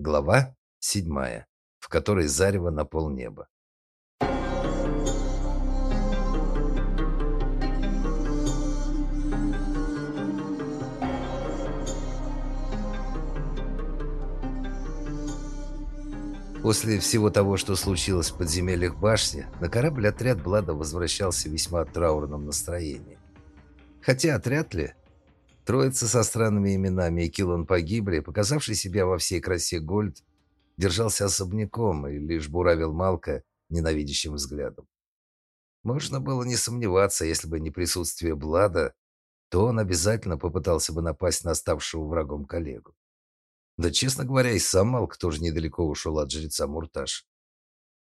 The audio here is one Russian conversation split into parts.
Глава седьмая, в которой зарево на полнеба. После всего того, что случилось в подземельях башни, на корабль отряд Блада возвращался в весьма траурном настроении. Хотя отряд ли? Троица со странными именами и Киллан погибли, показавший себя во всей красе Гольд, держался особняком и лишь буравил Малка ненавидящим взглядом. Можно было не сомневаться, если бы не присутствие Блада, то он обязательно попытался бы напасть на ставшего врагом коллегу. Да, честно говоря, и сам Малк тоже недалеко ушел от жреца Мурташ.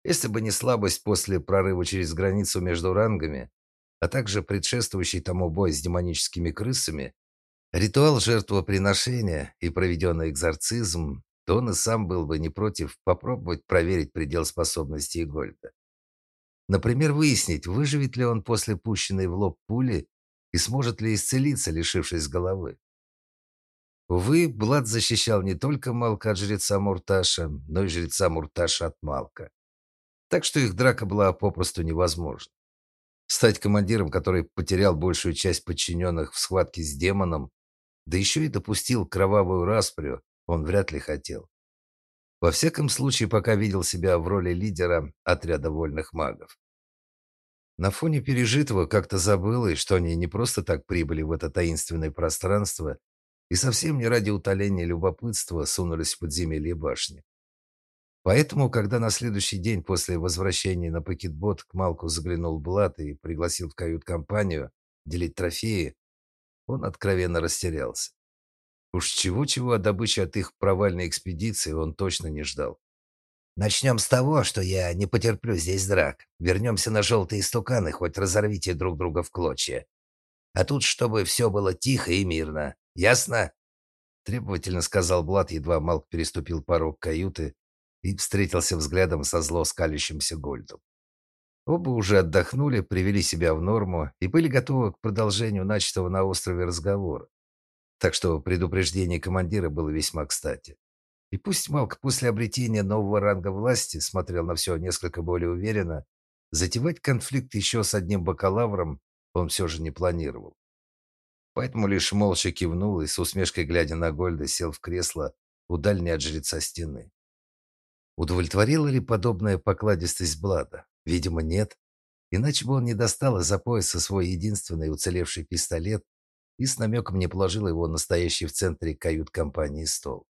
Если бы не слабость после прорыва через границу между рангами, а также предшествующий тому бой с демоническими крысами, Ритуал жертвоприношения и проведенный экзорцизм, то он и сам был бы не против попробовать проверить предел способностей Гольда. Например, выяснить, выживет ли он после пущенной в лоб пули и сможет ли исцелиться, лишившись головы. Увы, Блад защищал не только Малка от жреца Мурташа, но и жреца Мурташа от Малка. Так что их драка была попросту невозможна. Стать командиром, который потерял большую часть подчиненных в схватке с демоном, да еще и допустил кровавую распрю, он вряд ли хотел. Во всяком случае, пока видел себя в роли лидера отряда вольных магов. На фоне пережитого как-то забыл, и что они не просто так прибыли в это таинственное пространство и совсем не ради утоления любопытства сунулись в подземелье башни. Поэтому, когда на следующий день после возвращения на пакетбот к Малку заглянул Блат и пригласил в кают-компанию делить трофеи, он откровенно растерялся. Уж чего-чего, а добычи от их провальной экспедиции он точно не ждал. «Начнем с того, что я не потерплю здесь драк. Вернемся на желтые стуканы, хоть разорвите друг друга в клочья. А тут, чтобы все было тихо и мирно. Ясно?» Требовательно сказал Блад, едва Малк переступил порог каюты и встретился взглядом со зло скалящимся Гольдом. Оба уже отдохнули, привели себя в норму и были готовы к продолжению начатого на острове разговора. Так что предупреждение командира было весьма кстати. И пусть Малк после обретения нового ранга власти смотрел на все несколько более уверенно, затевать конфликт еще с одним бакалавром он все же не планировал. Поэтому лишь молча кивнул и с усмешкой глядя на Гольда сел в кресло у дальней от жреца стены. Удовлетворила ли подобная покладистость Блада? Видимо, нет. Иначе бы он не достал из-за пояса свой единственный уцелевший пистолет и с намеком не положил его настоящий в центре кают-компании стол.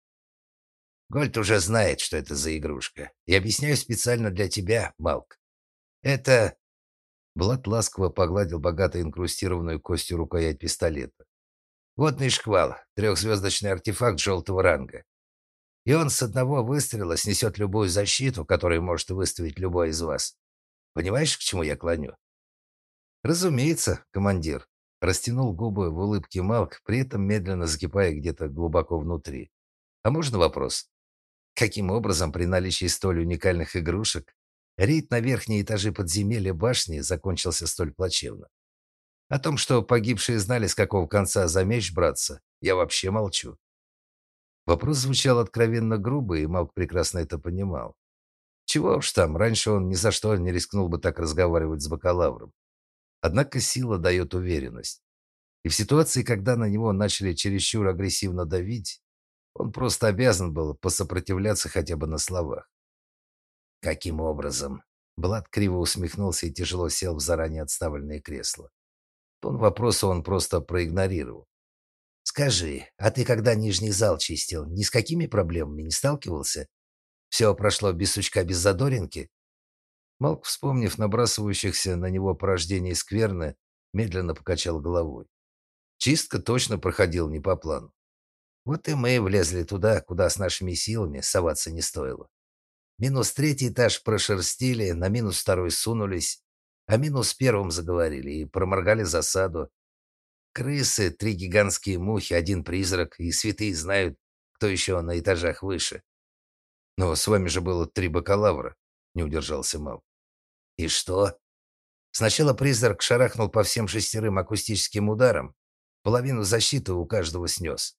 Гольд уже знает, что это за игрушка. И объясняю специально для тебя, Малк. Это... Блад ласково погладил богато инкрустированную костью рукоять пистолета. Водный шквал, трехзвездочный артефакт желтого ранга. И он с одного выстрела снесет любую защиту, которую может выставить любой из вас. Понимаешь, к чему я клоню? Разумеется, командир. Растянул губы в улыбке Малк, при этом медленно закипая где-то глубоко внутри. А можно вопрос? Каким образом при наличии столь уникальных игрушек рейд на верхние этажи подземелья башни закончился столь плачевно? О том, что погибшие знали, с какого конца за меч браться, я вообще молчу. Вопрос звучал откровенно грубо, и Малк прекрасно это понимал. Чего уж там, раньше он ни за что не рискнул бы так разговаривать с бакалавром. Однако сила дает уверенность. И в ситуации, когда на него начали чересчур агрессивно давить, он просто обязан был посопротивляться хотя бы на словах. Каким образом? Блад криво усмехнулся и тяжело сел в заранее отставленное кресло. Тон вопроса он просто проигнорировал. Скажи, а ты когда нижний зал чистил, ни с какими проблемами не сталкивался? Все прошло без сучка, без задоринки. Малк, вспомнив набрасывающихся на него порождений скверны, медленно покачал головой. Чистка точно проходила не по плану. Вот и мы влезли туда, куда с нашими силами соваться не стоило. Минус третий этаж прошерстили, на минус второй сунулись, а минус первым заговорили и проморгали засаду. Крысы, три гигантские мухи, один призрак, и святые знают, кто еще на этажах выше. Но с вами же было три бакалавра, не удержался Мал. И что? Сначала призрак шарахнул по всем шестерым акустическим ударам, половину защиты у каждого снес,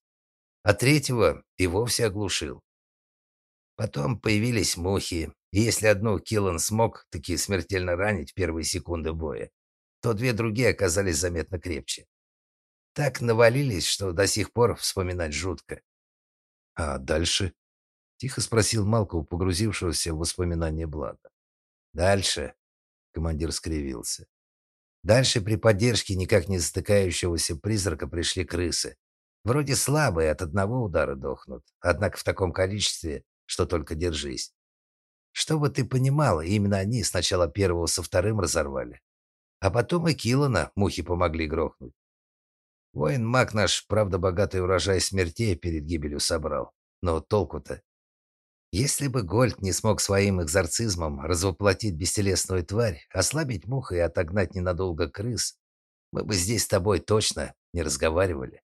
а третьего и вовсе оглушил. Потом появились мухи, и если одну Киллан смог таки смертельно ранить в первые секунды боя, то две другие оказались заметно крепче. Так навалились, что до сих пор вспоминать жутко. А дальше? Тихо спросил Малков, погрузившегося в воспоминания Блада. Дальше, командир скривился. Дальше при поддержке никак не затыкающегося призрака пришли крысы. Вроде слабые, от одного удара дохнут, однако в таком количестве, что только держись. Чтобы ты понимала, именно они сначала первого со вторым разорвали. А потом и Килана мухи помогли грохнуть. Воин-маг наш, правда, богатый урожай смертей перед гибелью собрал. Но толку-то? Если бы Гольд не смог своим экзорцизмом развоплотить бестелесную тварь, ослабить мух и отогнать ненадолго крыс, мы бы здесь с тобой точно не разговаривали.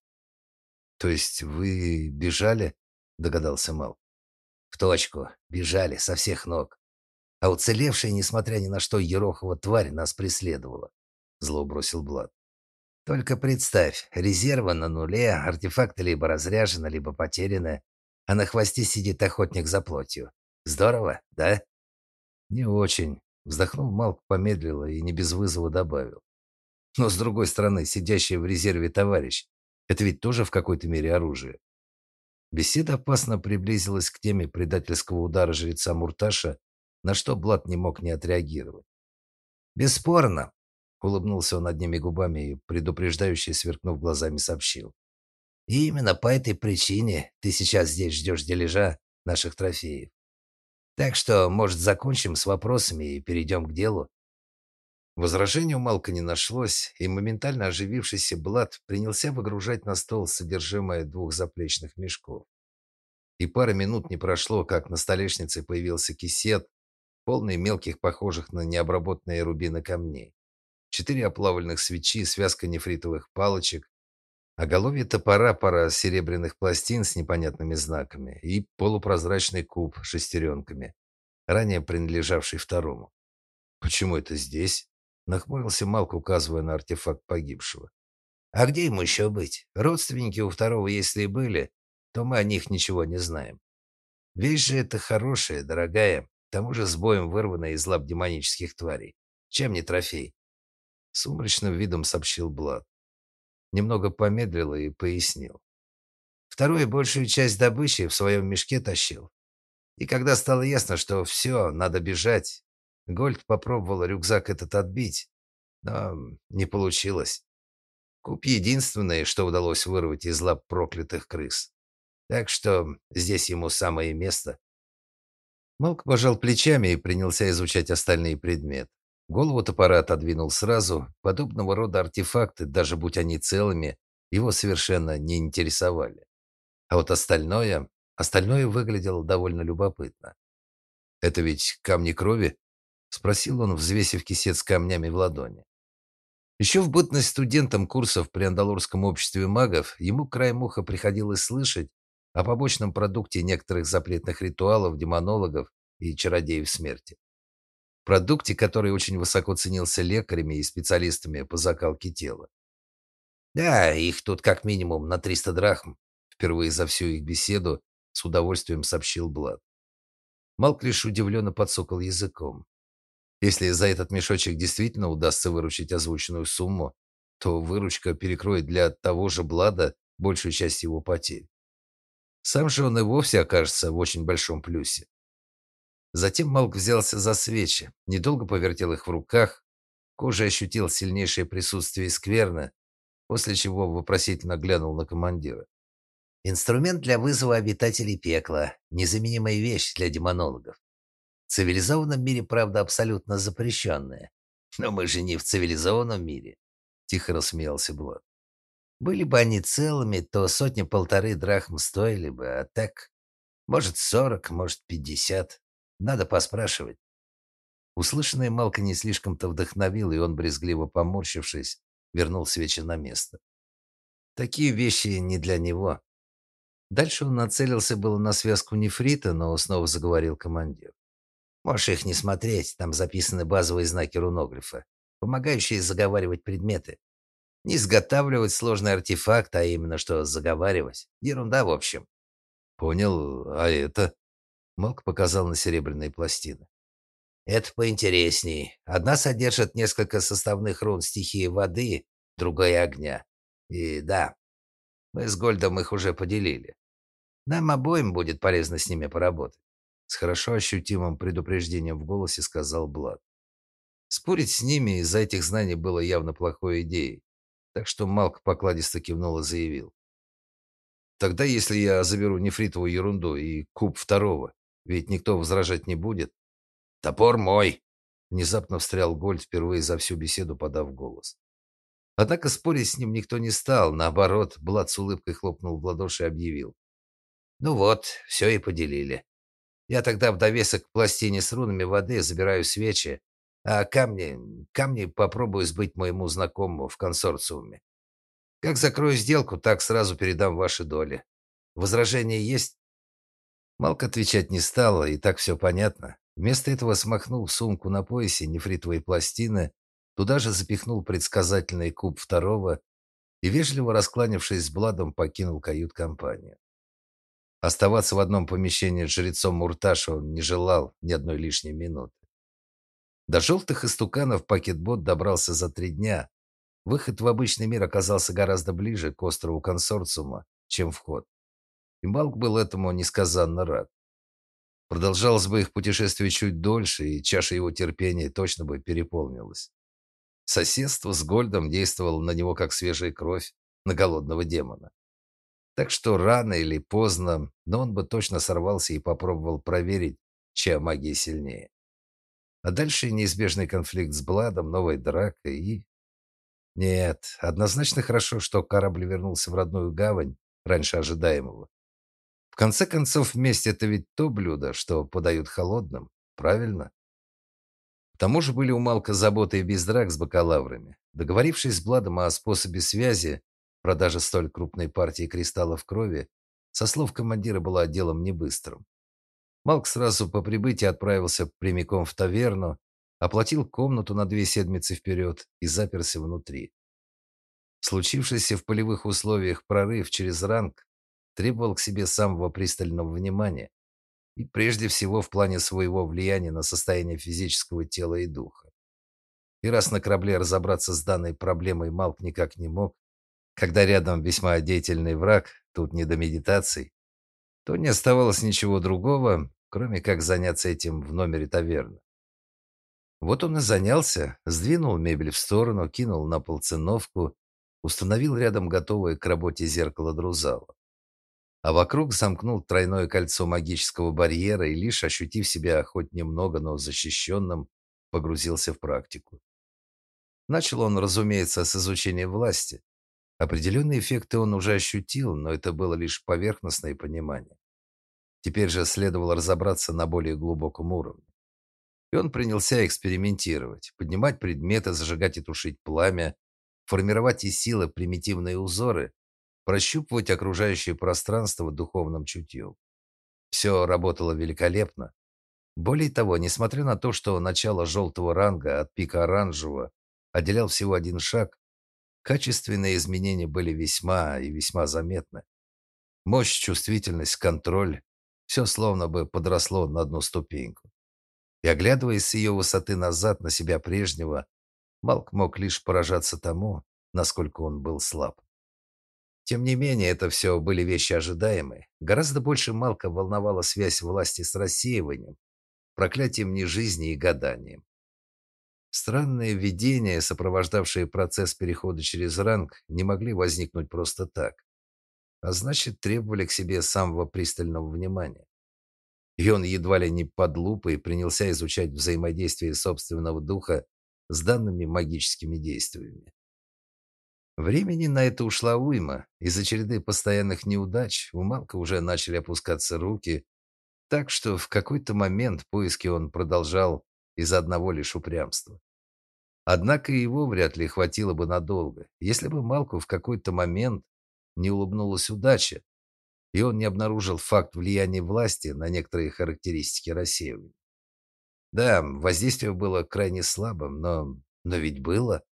То есть вы бежали? догадался Мал. В точку. Бежали со всех ног. А уцелевшая, несмотря ни на что, Ерохова тварь нас преследовала. Зло бросил Блад. Только представь, резерва на нуле, артефакты либо разряжены, либо потеряны, а на хвосте сидит охотник за плотью. Здорово, да? Не очень. Вздохнул Малк, помедлил и не без вызова добавил. Но с другой стороны, сидящий в резерве товарищ, это ведь тоже в какой-то мере оружие. Беседа опасно приблизилась к теме предательского удара жреца Мурташа, на что Блад не мог не отреагировать. «Бесспорно», — улыбнулся он одними губами и, предупреждающе сверкнув глазами, сообщил. «И именно по этой причине ты сейчас здесь ждешь дележа наших трофеев. Так что, может, закончим с вопросами и перейдем к делу?» Возражений у Малка не нашлось, и моментально оживившийся Блад принялся выгружать на стол содержимое двух заплечных мешков. И пары минут не прошло, как на столешнице появился кисет, полный мелких, похожих на необработанные рубины камней. Четыре оплавленных свечи, связка нефритовых палочек, оголовье топора, пара серебряных пластин с непонятными знаками и полупрозрачный куб с шестеренками, ранее принадлежавший второму. «Почему это здесь?» Нахмурился Малк, указывая на артефакт погибшего. А где ему еще быть? Родственники у второго, если и были, то мы о них ничего не знаем. Вещь же это хорошая, дорогая, к тому же с боем вырванная из лап демонических тварей. Чем не трофей? Сумрачным видом сообщил Блад. Немного помедлил и пояснил. Второй большую часть добычи в своем мешке тащил. И когда стало ясно, что все, надо бежать, Гольд попробовал рюкзак этот отбить, но не получилось. Куб единственное, что удалось вырвать из лап проклятых крыс. Так что здесь ему самое место. Малк пожал плечами и принялся изучать остальные предметы. Голову топора отодвинул сразу. Подобного рода артефакты, даже будь они целыми, его совершенно не интересовали. А вот остальное, остальное выглядело довольно любопытно. Это ведь камни крови? спросил он, взвесив кисет с камнями в ладони. Еще в бытность студентом курсов при Андалурском обществе магов ему краем уха приходилось слышать о побочном продукте некоторых запретных ритуалов демонологов и чародеев смерти. Продукте, который очень высоко ценился лекарями и специалистами по закалке тела. Да, их тут как минимум на 300 драхм. Впервые за всю их беседу с удовольствием сообщил Блад. Малк лишь удивленно подсокал языком. Если за этот мешочек действительно удастся выручить озвученную сумму, то выручка перекроет для того же Блада большую часть его потерь. Сам же он и вовсе окажется в очень большом плюсе. Затем Малк взялся за свечи, недолго повертел их в руках, кожа ощутил сильнейшее присутствие скверны, после чего вопросительно глянул на командира. Инструмент для вызова обитателей пекла, незаменимая вещь для демонологов. В цивилизованном мире, правда, абсолютно запрещенная. Но мы же не в цивилизованном мире, тихо рассмеялся Блад. Были бы они целыми, то сотни-полторы драхм стоили бы, а так, может, сорок, может, пятьдесят. Надо поспрашивать. Услышанное Малка не слишком-то вдохновил, и он, брезгливо поморщившись, вернул свечи на место. Такие вещи не для него. Дальше он нацелился было на связку нефрита, но снова заговорил командир. Можешь их не смотреть, там записаны базовые знаки руноглифа, помогающие заговаривать предметы. Не изготавливать сложный артефакт, а именно что заговаривать. Ерунда, в общем. Понял, а это? Малк показал на серебряные пластины. Это поинтересней. Одна содержит несколько составных рун стихии воды, другая огня. И да, мы с Гольдом их уже поделили. Нам обоим будет полезно с ними поработать. С хорошо ощутимым предупреждением в голосе сказал Блад. Спорить с ними из-за этих знаний было явно плохой идеей, так что Малк покладисто кивнул и заявил. «Тогда, если я заберу нефритовую ерунду и куб второго, ведь никто возражать не будет?» «Топор мой!» Внезапно встрял Гольд, впервые за всю беседу подав голос. Однако спорить с ним никто не стал. Наоборот, Блад с улыбкой хлопнул в ладоши и объявил. «Ну вот, все и поделили. Я тогда в довесок к пластине с рунами воды забираю свечи, а камни, камни попробую сбыть моему знакомому в консорциуме. Как закрою сделку, так сразу передам ваши доли. Возражения есть?» Малк отвечать не стала, и так все понятно. Вместо этого смахнул сумку на поясе нефритовой пластины, туда же запихнул предсказательный куб второго и, вежливо раскланившись с Бладом, покинул кают-компанию. Оставаться в одном помещении с жрецом Мурташа он не желал ни одной лишней минуты. До желтых истуканов пакетбот добрался за три дня. Выход в обычный мир оказался гораздо ближе к острову консорциума, чем вход. И Малк был этому несказанно рад. Продолжалось бы их путешествие чуть дольше, и чаша его терпения точно бы переполнилась. Соседство с Гольдом действовало на него как свежая кровь на голодного демона. Так что рано или поздно, но он бы точно сорвался и попробовал проверить, чья магия сильнее. А дальше неизбежный конфликт с Бладом, новая драка и... Нет, однозначно хорошо, что корабль вернулся в родную гавань раньше ожидаемого. В конце концов, месть – это ведь то блюдо, что подают холодным, правильно? К тому же были у Малка заботы и без драк с бакалаврами. Договорившись с Бладом о способе связи, продажа столь крупной партии кристаллов крови, со слов командира была делом не быстрым. Малк сразу по прибытии отправился прямиком в таверну, оплатил комнату на две седмицы вперед и заперся внутри. Случившийся в полевых условиях прорыв через ранг требовал к себе самого пристального внимания и прежде всего в плане своего влияния на состояние физического тела и духа. И раз на корабле разобраться с данной проблемой Малк никак не мог, когда рядом весьма деятельный враг, тут не до медитаций, то не оставалось ничего другого, кроме как заняться этим в номере таверны. Вот он и занялся, сдвинул мебель в сторону, кинул на пол циновку, установил рядом готовое к работе зеркало Друзала а вокруг замкнул тройное кольцо магического барьера и лишь ощутив себя хоть немного, но защищенным, погрузился в практику. Начал он, разумеется, с изучения власти. Определенные эффекты он уже ощутил, но это было лишь поверхностное понимание. Теперь же следовало разобраться на более глубоком уровне. И он принялся экспериментировать, поднимать предметы, зажигать и тушить пламя, формировать из силы примитивные узоры, прощупывать окружающее пространство духовным чутьем. Все работало великолепно. Более того, несмотря на то, что начало желтого ранга от пика оранжевого отделял всего один шаг, качественные изменения были весьма и весьма заметны. Мощь, чувствительность, контроль – все словно бы подросло на одну ступеньку. И оглядываясь с ее высоты назад на себя прежнего, Малк мог лишь поражаться тому, насколько он был слаб. Тем не менее, это все были вещи ожидаемые. Гораздо больше Малка волновала связь власти с рассеиванием, проклятием нежизни и гаданием. Странные видения, сопровождавшие процесс перехода через ранг, не могли возникнуть просто так. А значит, требовали к себе самого пристального внимания. И он едва ли не под лупой принялся изучать взаимодействие собственного духа с данными магическими действиями. Времени на это ушла уйма. Из-за череды постоянных неудач у Малка уже начали опускаться руки, так что в какой-то момент поиски он продолжал из-за одного лишь упрямства. Однако его вряд ли хватило бы надолго, если бы Малку в какой-то момент не улыбнулась удача, и он не обнаружил факт влияния власти на некоторые характеристики рассеивания. Да, воздействие было крайне слабым, но но ведь было.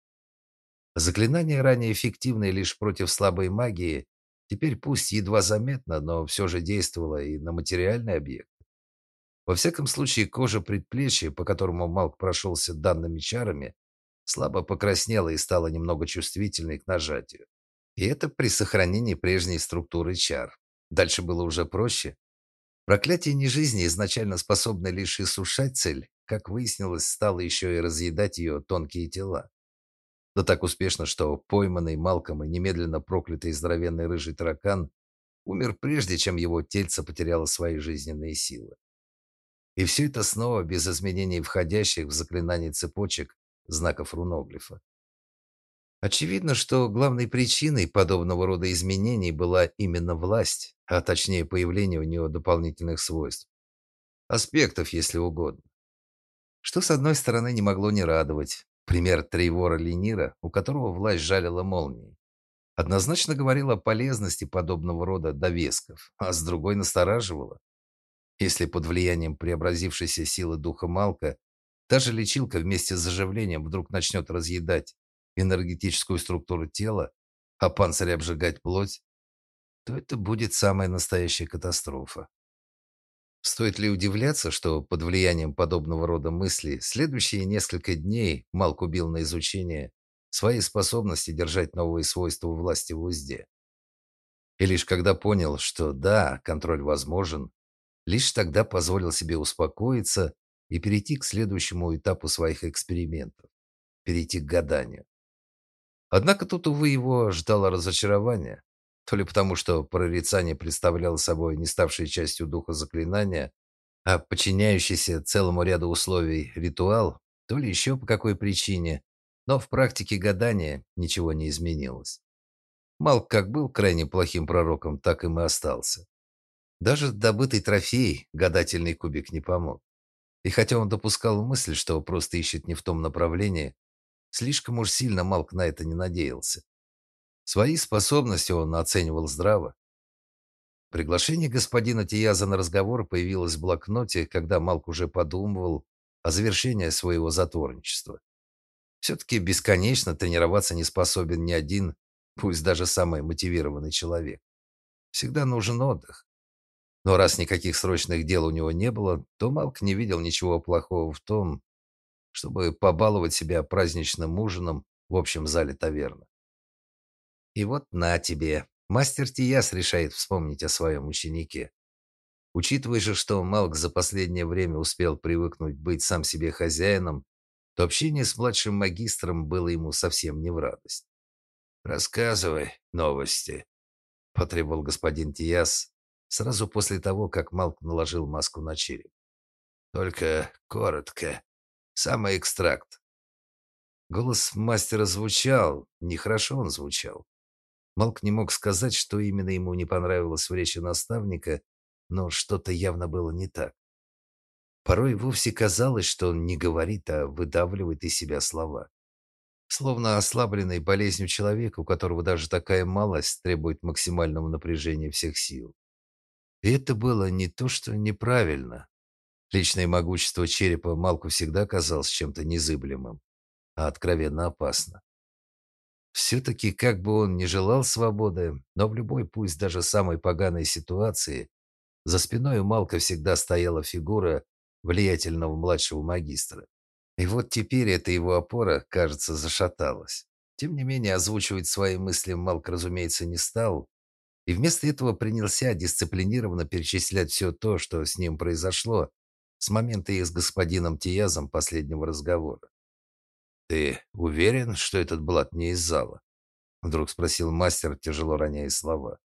Заклинание, ранее эффективное лишь против слабой магии, теперь пусть едва заметно, но все же действовало и на материальный объект. Во всяком случае, кожа предплечья, по которому Малк прошелся данными чарами, слабо покраснела и стала немного чувствительной к нажатию. И это при сохранении прежней структуры чар. Дальше было уже проще. Проклятие нежизни, изначально способное лишь иссушать цель, как выяснилось, стало еще и разъедать ее тонкие тела. Да так успешно, что пойманный Малком и немедленно проклятый здоровенный рыжий таракан умер прежде, чем его тельце потеряло свои жизненные силы. И все это снова без изменений входящих в заклинание цепочек знаков руноглифа. Очевидно, что главной причиной подобного рода изменений была именно власть, а точнее появление у нее дополнительных свойств. Аспектов, если угодно. Что, с одной стороны, не могло не радовать. Пример Трейвора Ленира, у которого власть жалила молнией. Однозначно говорил о полезности подобного рода довесков, а с другой настораживало. Если под влиянием преобразившейся силы духа Малка та же лечилка вместе с заживлением вдруг начнет разъедать энергетическую структуру тела, а панцирь обжигать плоть, то это будет самая настоящая катастрофа. Стоит ли удивляться, что под влиянием подобного рода мыслей следующие несколько дней Малк убил на изучение своей способности держать новые свойства власти в узде. И лишь когда понял, что да, контроль возможен, лишь тогда позволил себе успокоиться и перейти к следующему этапу своих экспериментов, перейти к гаданию. Однако тут, увы, его ждало разочарование. То ли потому, что прорицание представляло собой не ставшей частью духа заклинания, а подчиняющийся целому ряду условий ритуал, то ли еще по какой причине, но в практике гадания ничего не изменилось. Малк как был крайне плохим пророком, так им и остался. Даже добытый трофей, гадательный кубик, не помог. И хотя он допускал мысль, что просто ищет не в том направлении, Слишком уж сильно Малк на это не надеялся. Свои способности он оценивал здраво. Приглашение господина Тияза на разговор появилось в блокноте, когда Малк уже подумывал о завершении своего затворничества. Все-таки бесконечно тренироваться не способен ни один, пусть даже самый мотивированный человек. Всегда нужен отдых. Но раз никаких срочных дел у него не было, то Малк не видел ничего плохого в том, чтобы побаловать себя праздничным ужином в общем зале таверны. И вот на тебе. Мастер Тияс решает вспомнить о своем ученике. Учитывая же, что Малк за последнее время успел привыкнуть быть сам себе хозяином, то общение с младшим магистром было ему совсем не в радость. «Рассказывай новости», — потребовал господин Тияс сразу после того, как Малк наложил маску на череп. «Только коротко. Самый экстракт. Голос мастера звучал, нехорошо он звучал. Малк не мог сказать, что именно ему не понравилось в речи наставника, но что-то явно было не так. Порой вовсе казалось, что он не говорит, а выдавливает из себя слова. Словно ослабленный болезнью человека, у которого даже такая малость требует максимального напряжения всех сил. И это было не то, что неправильно, Личное могущество черепа Малку всегда казалось чем-то незыблемым, а откровенно опасно. Все-таки, как бы он ни желал свободы, но в любой, пусть даже самой поганой ситуации, за спиной у Малка всегда стояла фигура влиятельного младшего магистра. И вот теперь эта его опора, кажется, зашаталась. Тем не менее, озвучивать свои мысли Малк, разумеется, не стал, и вместо этого принялся дисциплинированно перечислять все то, что с ним произошло, с момента их с господином Тиязом последнего разговора. «Ты уверен, что этот блат не из зала?» Вдруг спросил мастер, тяжело роняя слова.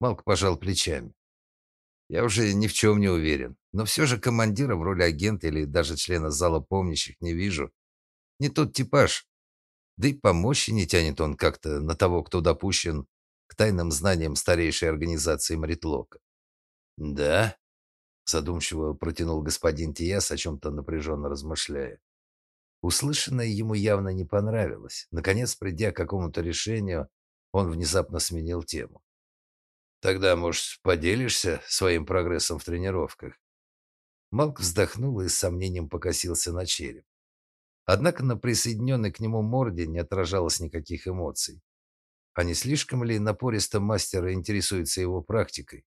Малк пожал плечами. «Я уже ни в чем не уверен, но все же командира в роли агента или даже члена зала помнящих не вижу. Не тот типаж. Да и помощи не тянет он как-то на того, кто допущен к тайным знаниям старейшей организации Мритлока». «Да?» Задумчиво протянул господин Тиас, о чем-то напряженно размышляя. Услышанное ему явно не понравилось. Наконец, придя к какому-то решению, он внезапно сменил тему. «Тогда, может, поделишься своим прогрессом в тренировках?» Малк вздохнул и с сомнением покосился на череп. Однако на присоединенной к нему морде не отражалось никаких эмоций. А не слишком ли напористо мастер интересуется его практикой?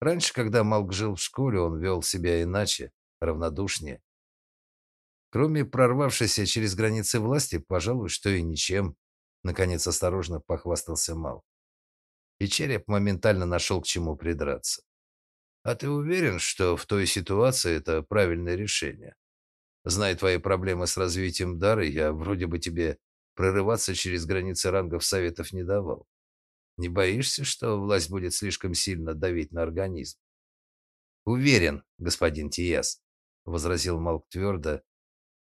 Раньше, когда Малк жил в школе, он вел себя иначе, равнодушнее. Кроме прорвавшейся через границы власти, пожалуй, что и ничем, наконец осторожно похвастался Мал. И череп моментально нашел к чему придраться. А ты уверен, что в той ситуации это правильное решение? Зная твои проблемы с развитием дара, я вроде бы тебе прорываться через границы рангов советов не давал. Не боишься, что власть будет слишком сильно давить на организм? Уверен, господин Тиес, возразил Малк твердо.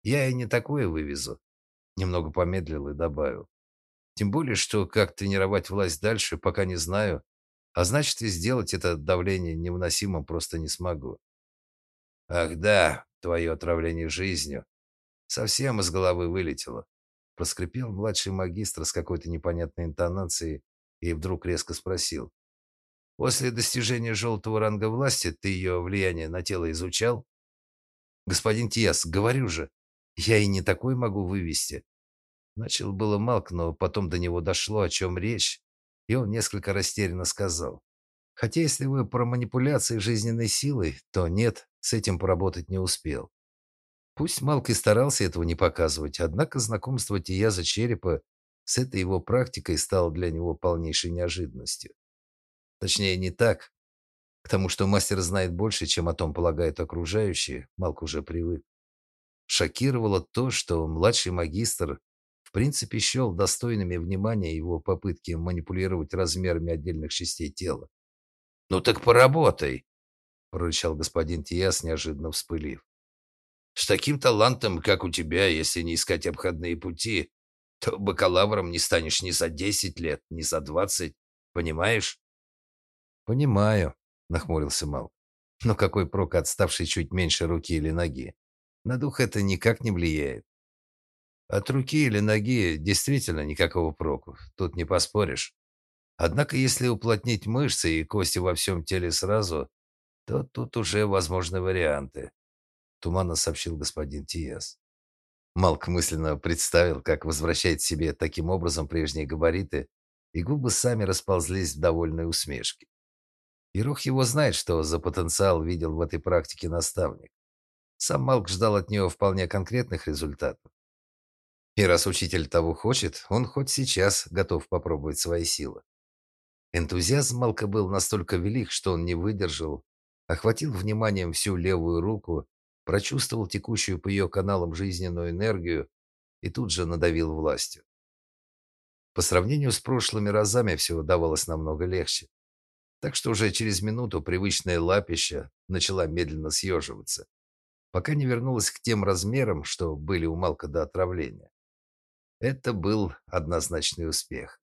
Я и не такое вывезу. Немного помедлил и добавил. Тем более, что как тренировать власть дальше, пока не знаю, а значит, и сделать это давление невыносимым просто не смогу. Ах да, твое отравление жизнью совсем из головы вылетело. Проскрипел младший магистр с какой-то непонятной интонацией и вдруг резко спросил: "После достижения желтого ранга власти ты ее влияние на тело изучал?" "Господин Тиас, говорю же, я и не такой могу вывести". Начал было Малк, но потом до него дошло, о чем речь, и он несколько растерянно сказал: "Хотя если вы про манипуляции жизненной силой, то нет, с этим поработать не успел". Пусть Малк и старался этого не показывать, однако знакомство Тияза Черепа с этой его практикой стало для него полнейшей неожиданностью. Точнее, не так. К тому, что мастер знает больше, чем о том полагают окружающие, Малк уже привык. Шокировало то, что младший магистр в принципе счел достойными внимания его попытки манипулировать размерами отдельных частей тела. «Ну так поработай!» – прорычал господин Тиас, неожиданно вспылив. «С таким талантом, как у тебя, если не искать обходные пути, то бакалавром не станешь ни за десять лет, ни за двадцать, понимаешь?» «Понимаю», – нахмурился Мал. «Но какой прок отставший чуть меньше руки или ноги? На дух это никак не влияет. От руки или ноги действительно никакого проку, тут не поспоришь. Однако если уплотнить мышцы и кости во всем теле сразу, то тут уже возможны варианты, туманно сообщил господин Тиес. Малк мысленно представил, как возвращает себе таким образом прежние габариты, и губы сами расползлись в довольной усмешке. И рух его знает, что за потенциал видел в этой практике наставник. Сам Малк ждал от него вполне конкретных результатов. И раз учитель того хочет, он хоть сейчас готов попробовать свои силы. Энтузиазм Малка был настолько велик, что он не выдержал, охватил вниманием всю левую руку, прочувствовал текущую по ее каналам жизненную энергию и тут же надавил властью. По сравнению с прошлыми разами все давалось намного легче. Так что уже через минуту привычная лапища начала медленно съеживаться, пока не вернулась к тем размерам, что были у Малка до отравления. Это был однозначный успех.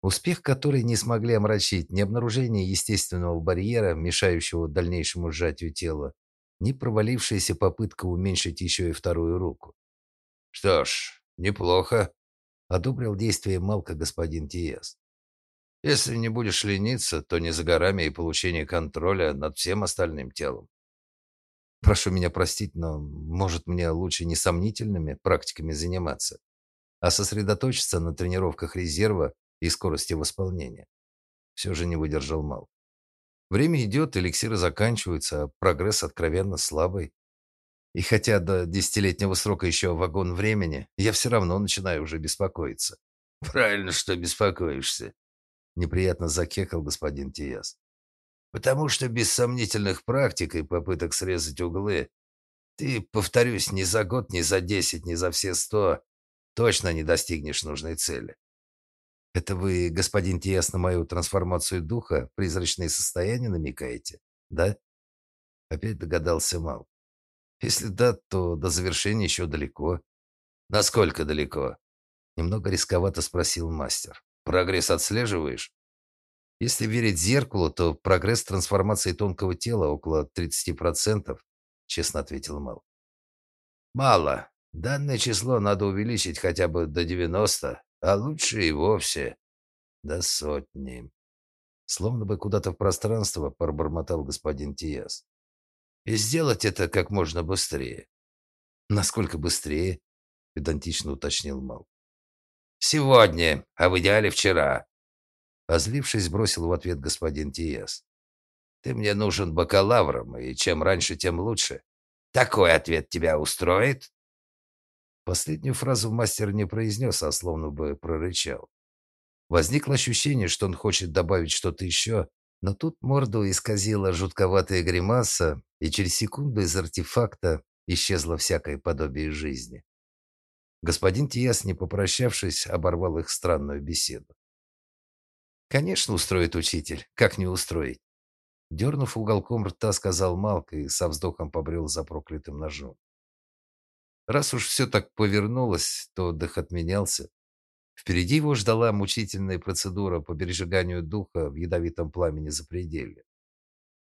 Успех, который не смогли омрачить ни обнаружение естественного барьера, мешающего дальнейшему сжатию тела, ни провалившаяся попытка уменьшить еще и вторую руку. «Что ж, неплохо», — одобрил действие Малка господин Тиес. «Если не будешь лениться, то не за горами и получение контроля над всем остальным телом». «Прошу меня простить, но, может, мне лучше несомнительными практиками заниматься?» а сосредоточиться на тренировках резерва и скорости восполнения. Все же не выдержал Мал. Время идет, эликсиры заканчиваются, а прогресс откровенно слабый. И хотя до десятилетнего срока еще вагон времени, я все равно начинаю уже беспокоиться. Правильно, что беспокоишься. Неприятно закекал господин Тиас. Потому что без сомнительных практик и попыток срезать углы ты, повторюсь, ни за год, ни за десять, ни за все сто точно не достигнешь нужной цели. Это вы, господин Тиас, на мою трансформацию духа, призрачные состояния намекаете, да? Опять догадался Мал. Если да, то до завершения еще далеко. Насколько далеко? Немного рисковато спросил мастер. Прогресс отслеживаешь? Если верить зеркалу, то прогресс трансформации тонкого тела около 30%, честно ответил Мал. Мало. Данное число надо увеличить хотя бы до 90, а лучше и вовсе до сотни. Словно бы куда-то в пространство пробормотал господин Тиас. И сделать это как можно быстрее. Насколько быстрее? педантично уточнил Мал. Сегодня, а в идеале вчера. Озлившись, бросил в ответ господин Тиас. Ты мне нужен бакалавром, и чем раньше, тем лучше. Такой ответ тебя устроит?» Последнюю фразу мастер не произнес, а словно бы прорычал. Возникло ощущение, что он хочет добавить что-то еще, но тут морду исказила жутковатая гримаса, и через секунду из артефакта исчезло всякое подобие жизни. Господин Тиас, не попрощавшись, оборвал их странную беседу. «Конечно, устроит учитель. Как не устроить?» Дернув уголком рта, сказал Малк и со вздохом побрел за проклятым ножом. Раз уж все так повернулось, то отдых отменялся. Впереди его ждала мучительная процедура по пережиганию духа в ядовитом пламени запределья.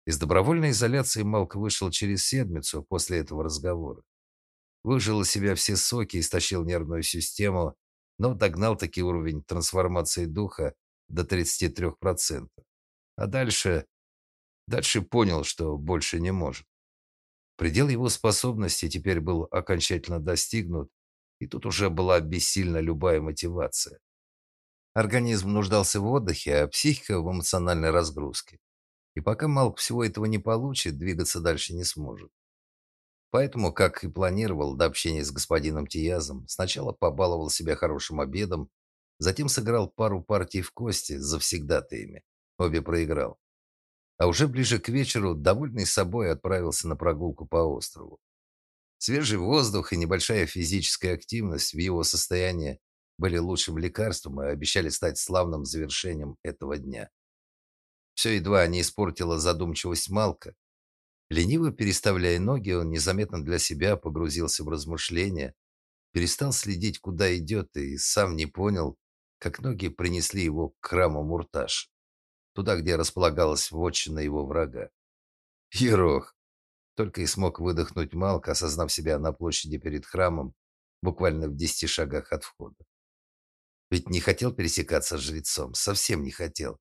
Из добровольной изоляции Малк вышел через седмицу после этого разговора. Выжил из себя все соки, истощил нервную систему, но догнал таки уровень трансформации духа до 33%. А дальше... Дальше понял, что больше не может. Предел его способностей теперь был окончательно достигнут, и тут уже была бессильна любая мотивация. Организм нуждался в отдыхе, а психика в эмоциональной разгрузке. И пока Малк всего этого не получит, двигаться дальше не сможет. Поэтому, как и планировал до общения с господином Тиязом, сначала побаловал себя хорошим обедом, затем сыграл пару партий в кости завсегдатаями. Обе проиграл. А уже ближе к вечеру, довольный собой, отправился на прогулку по острову. Свежий воздух и небольшая физическая активность в его состоянии были лучшим лекарством и обещали стать славным завершением этого дня. Все едва не испортила задумчивость Малка. Лениво переставляя ноги, он незаметно для себя погрузился в размышления, перестал следить, куда идет, и сам не понял, как ноги принесли его к храму Мурташ, туда, где располагалась вотчина его врага. Ерох! Только и смог выдохнуть Малк, осознав себя на площади перед храмом, буквально в десяти шагах от входа. Ведь не хотел пересекаться с жрецом, совсем не хотел.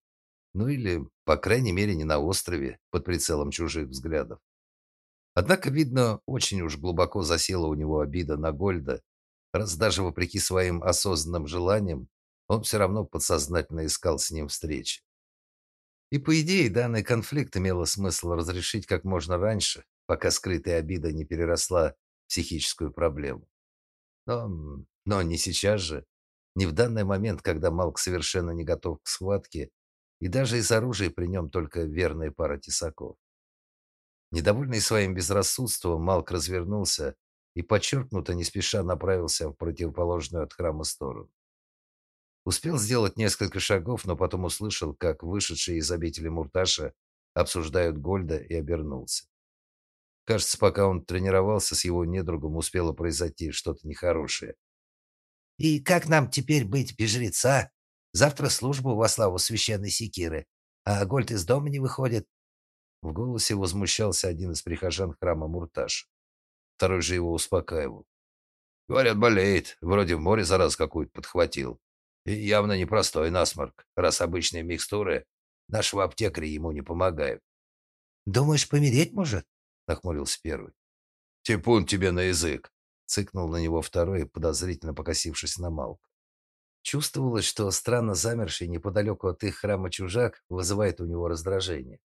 Ну или, по крайней мере, не на острове, под прицелом чужих взглядов. Однако, видно, очень уж глубоко засела у него обида на Гольда, раз даже вопреки своим осознанным желаниям он все равно подсознательно искал с ним встречи. И по идее, данный конфликт имело смысл разрешить как можно раньше, пока скрытая обида не переросла в психическую проблему. Но, но не сейчас же, не в данный момент, когда Малк совершенно не готов к схватке, и даже из оружия при нем только верная пара тесаков. Недовольный своим безрассудством, Малк развернулся и подчеркнуто не спеша направился в противоположную от храма сторону. Успел сделать несколько шагов, но потом услышал, как вышедшие из обители Мурташа обсуждают Гольда и обернулся. Кажется, пока он тренировался с его недругом, успело произойти что-то нехорошее. «И как нам теперь быть без жреца? Завтра службу во славу священной секиры, а Гольд из дома не выходит». В голосе возмущался один из прихожан храма Мурташ. Второй же его успокаивал. «Говорят, болеет. Вроде в море зараз какую-то подхватил. И явно непростой насморк, раз обычные микстуры нашего аптекаря ему не помогают». «Думаешь, помереть может?» нахмурился первый. «Типун тебе на язык!» цыкнул на него второй, подозрительно покосившись на Малка. Чувствовалось, что странно замерший неподалеку от их храма чужак вызывает у него раздражение.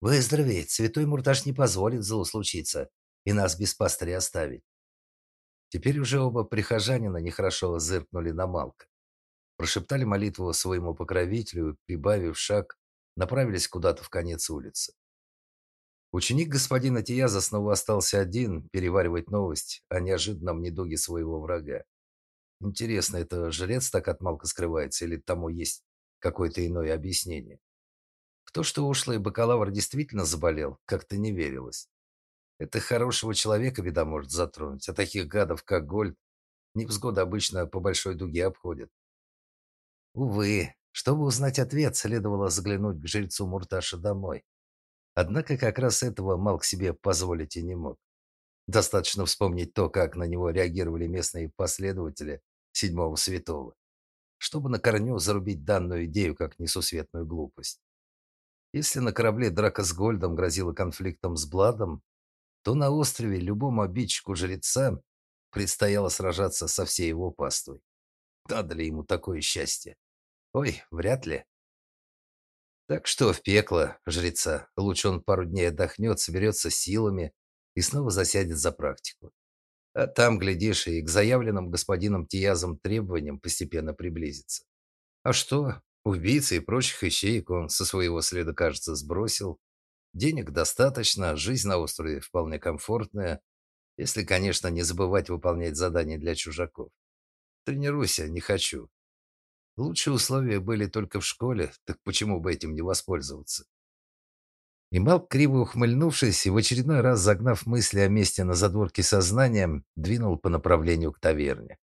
«Выздороветь, святой Мурташ не позволит злу случиться и нас без пастыря оставить». Теперь уже оба прихожанина нехорошо зыркнули на Малка. Прошептали молитву своему покровителю, прибавив шаг, направились куда-то в конец улицы. Ученик господина Тияза снова остался один переваривать новость о неожиданном недуге своего врага. Интересно, это жрец так от Малка скрывается или тому есть какое-то иное объяснение? В то, что ушлый бакалавр действительно заболел, как-то не верилось. Это хорошего человека беда может затронуть, а таких гадов, как Гольд, невзгоды обычно по большой дуге обходят. Увы, чтобы узнать ответ, следовало заглянуть к жрецу Мурташа домой. Однако как раз этого Малк себе позволить и не мог. Достаточно вспомнить то, как на него реагировали местные последователи Седьмого Святого, чтобы на корню зарубить данную идею как несусветную глупость. Если на корабле драка с Гольдом грозила конфликтом с Бладом, то на острове любому обидчику-жреца предстояло сражаться со всей его паствой. Надо ли ему такое счастье? Ой, вряд ли. Так что в пекло жреца. Лучше он пару дней отдохнет, соберется силами и снова засядет за практику. А там, глядишь, и к заявленным господином Тиязом требованиям постепенно приблизится. А что? Убийцы и прочих ищеек он со своего следа, кажется, сбросил. Денег достаточно, жизнь на острове вполне комфортная, если, конечно, не забывать выполнять задания для чужаков. Тренируйся, не хочу. Лучшие условия были только в школе, так почему бы этим не воспользоваться? И Малк, криво ухмыльнувшись и в очередной раз загнав мысли о месте на задворке сознания, двинул по направлению к таверне.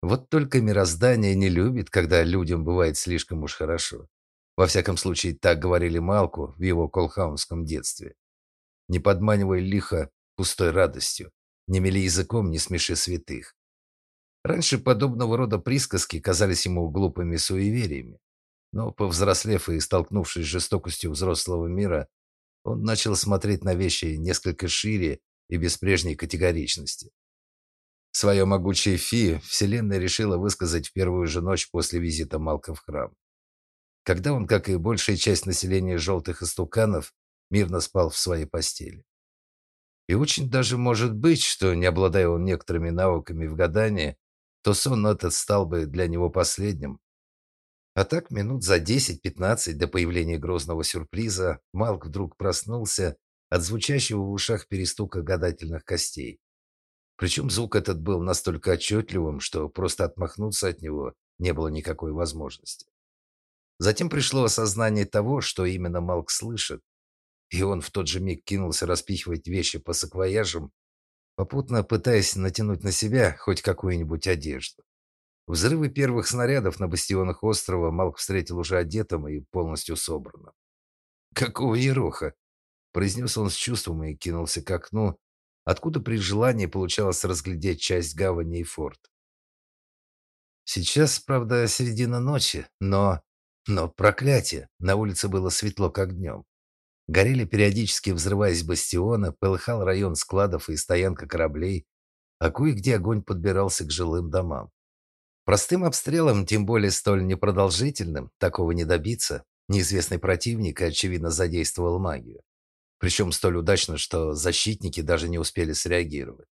Вот только мироздание не любит, когда людям бывает слишком уж хорошо. Во всяком случае, так говорили Малку в его колхаунском детстве. Не подманивай лихо пустой радостью, не мели языком, не смеши святых. Раньше подобного рода присказки казались ему глупыми суевериями. Но, повзрослев и столкнувшись с жестокостью взрослого мира, он начал смотреть на вещи несколько шире и без прежней категоричности. Свое могучее фи Вселенная решила высказать в первую же ночь после визита Малка в храм. Когда он, как и большая часть населения желтых истуканов, мирно спал в своей постели. И очень даже может быть, что, не обладая он некоторыми навыками в гадании, то сон этот стал бы для него последним. А так минут за 10-15 до появления грозного сюрприза Малк вдруг проснулся от звучащего в ушах перестука гадательных костей. Причем звук этот был настолько отчетливым, что просто отмахнуться от него не было никакой возможности. Затем пришло осознание того, что именно Малк слышит, и он в тот же миг кинулся распихивать вещи по саквояжам, попутно пытаясь натянуть на себя хоть какую-нибудь одежду. Взрывы первых снарядов на бастионах острова Малк встретил уже одетым и полностью собранным. «Какого ероха?» – произнес он с чувством и кинулся к окну, откуда при желании получалось разглядеть часть гавани и форт. Сейчас, правда, середина ночи, но... Но проклятие! На улице было светло, как днем. Горели периодически, взрываясь бастионы, полыхал район складов и стоянка кораблей, а кое-где огонь подбирался к жилым домам. Простым обстрелом, тем более столь непродолжительным, такого не добиться. Неизвестный противник, очевидно, задействовал магию. Причем столь удачно, что защитники даже не успели среагировать.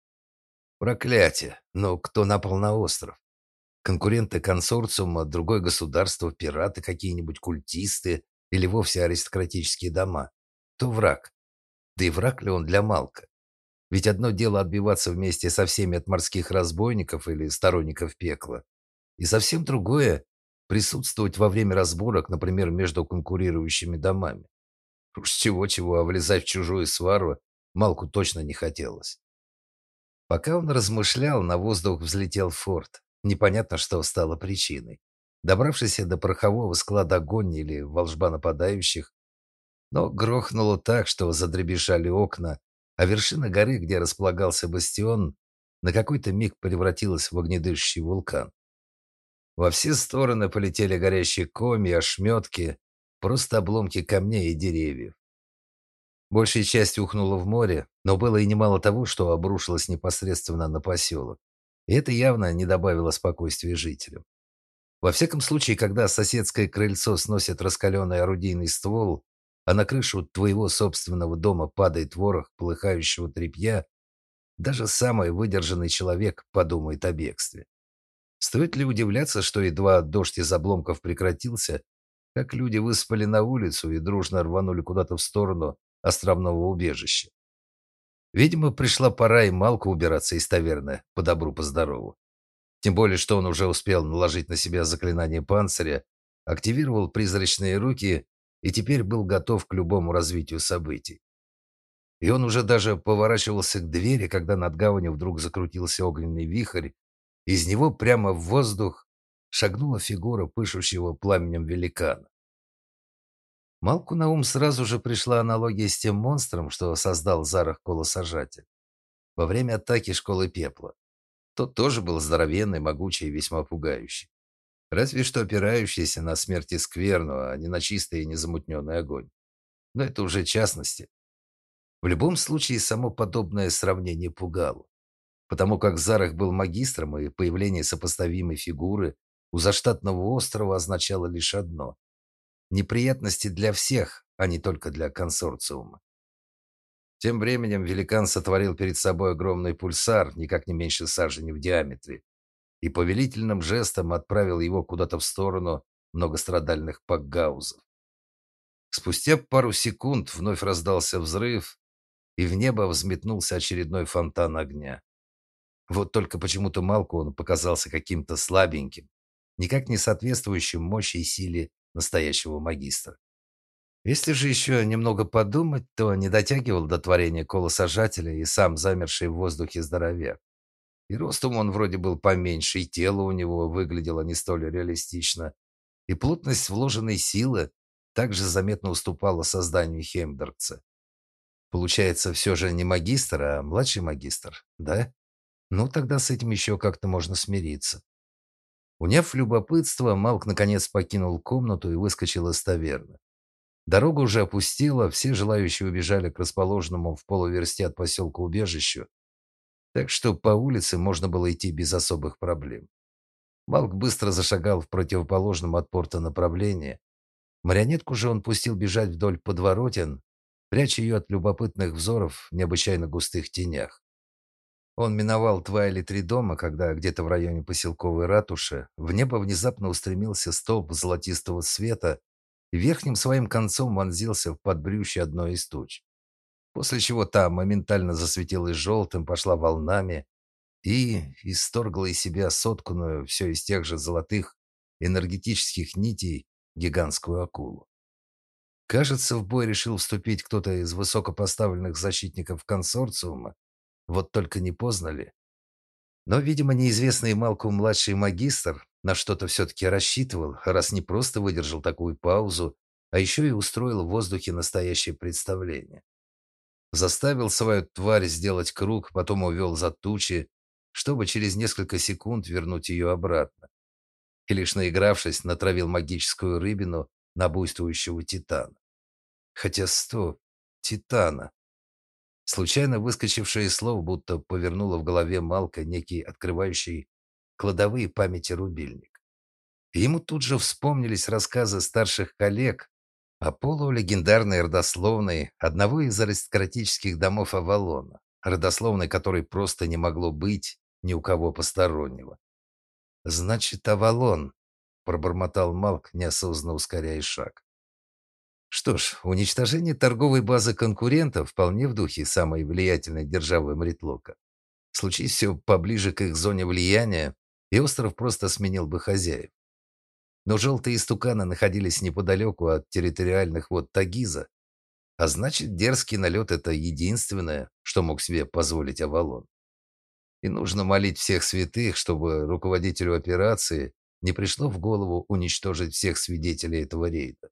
Проклятие! Но кто напал на остров? Конкуренты консорциума, другое государство, пираты какие-нибудь, культисты или вовсе аристократические дома? То враг. Да и враг ли он для Малка? Ведь одно дело отбиваться вместе со всеми от морских разбойников или сторонников пекла, и совсем другое присутствовать во время разборок, например, между конкурирующими домами. Уж чего-чего, а влезать в чужую свару Малку точно не хотелось. Пока он размышлял, на воздух взлетел форт. Непонятно, что стало причиной. Добравшийся до порохового склада огонь или волжба нападающих, но грохнуло так, что задребезжали окна, а вершина горы, где располагался бастион, на какой-то миг превратилась в огнедышащий вулкан. Во все стороны полетели горящие коми, ошметки, просто обломки камней и деревьев. Большая часть ухнула в море, но было и немало того, что обрушилось непосредственно на поселок. И это явно не добавило спокойствия жителям. Во всяком случае, когда соседское крыльцо сносит раскаленный орудийный ствол, а на крышу твоего собственного дома падает ворох полыхающего тряпья, даже самый выдержанный человек подумает о бегстве. Стоит ли удивляться, что едва дождь из обломков прекратился, как люди выспали на улицу и дружно рванули куда-то в сторону островного убежища. Видимо, пришла пора и Малку убираться из таверны, по добру, по здорову. Тем более, что он уже успел наложить на себя заклинание панциря, активировал призрачные руки и теперь был готов к любому развитию событий. И он уже даже поворачивался к двери, когда над гаванью вдруг закрутился огненный вихрь, и из него прямо в воздух шагнула фигура пышущего пламенем великана. Малку на ум сразу же пришла аналогия с тем монстром, что создал Зарах Колосожатель во время атаки Школы Пепла. Тот тоже был здоровенный, могучий и весьма пугающий. Разве что опирающийся на смерти скверну, а не на чистый и незамутненный огонь. Но это уже частности. В любом случае, само подобное сравнение пугало. Потому как Зарах был магистром, и появление сопоставимой фигуры у заштатного острова означало лишь одно. Неприятности для всех, а не только для консорциума. Тем временем великан сотворил перед собой огромный пульсар, никак не меньше сажени в диаметре, и повелительным жестом отправил его куда-то в сторону многострадальных пакгаузов. Спустя пару секунд вновь раздался взрыв, и в небо взметнулся очередной фонтан огня. Вот только почему-то Малку он показался каким-то слабеньким, никак не соответствующим мощи и силе настоящего магистра. Если же еще немного подумать, то не дотягивал до творения колосажателя и сам замерший в воздухе здоровяк. И ростом он вроде был поменьше, и тело у него выглядело не столь реалистично, и плотность вложенной силы также заметно уступала созданию Хемдерца. Получается, все же не магистр, а младший магистр, да? Ну, тогда с этим еще как-то можно смириться. Уняв любопытство, Малк наконец покинул комнату и выскочил из таверны. Дорога уже опустела, все желающие убежали к расположенному в полуверсте от поселка убежищу, так что по улице можно было идти без особых проблем. Малк быстро зашагал в противоположном от порта направлении. Марионетку же он пустил бежать вдоль подворотен, пряча ее от любопытных взоров в необычайно густых тенях. Он миновал два или три дома, когда где-то в районе поселковой ратуши в небо внезапно устремился столб золотистого света и верхним своим концом вонзился в подбрюшье одной из туч. После чего та моментально засветилась желтым, пошла волнами и исторгла из себя сотканную все из тех же золотых энергетических нитей гигантскую акулу. Кажется, в бой решил вступить кто-то из высокопоставленных защитников консорциума, вот только не поздно ли? Но, видимо, неизвестный Малку младший магистр на что-то все-таки рассчитывал, раз не просто выдержал такую паузу, а еще и устроил в воздухе настоящее представление. Заставил свою тварь сделать круг, потом увел за тучи, чтобы через несколько секунд вернуть ее обратно. И лишь наигравшись, натравил магическую рыбину на буйствующего титана. Хотя стоп, титана. Случайно выскочившее из слов будто повернуло в голове Малка некий открывающий кладовые памяти рубильник. Ему тут же вспомнились рассказы старших коллег о полулегендарной родословной одного из аристократических домов Авалона, родословной которой просто не могло быть ни у кого постороннего. «Значит, Авалон», — пробормотал Малк, неосознанно ускоряя шаг. Что ж, уничтожение торговой базы конкурентов вполне в духе самой влиятельной державы Мритлока. Случись все поближе к их зоне влияния, и остров просто сменил бы хозяев. Но желтые истуканы находились неподалеку от территориальных вод Тагиза, а значит, дерзкий налет – это единственное, что мог себе позволить Авалон. И нужно молить всех святых, чтобы руководителю операции не пришло в голову уничтожить всех свидетелей этого рейда.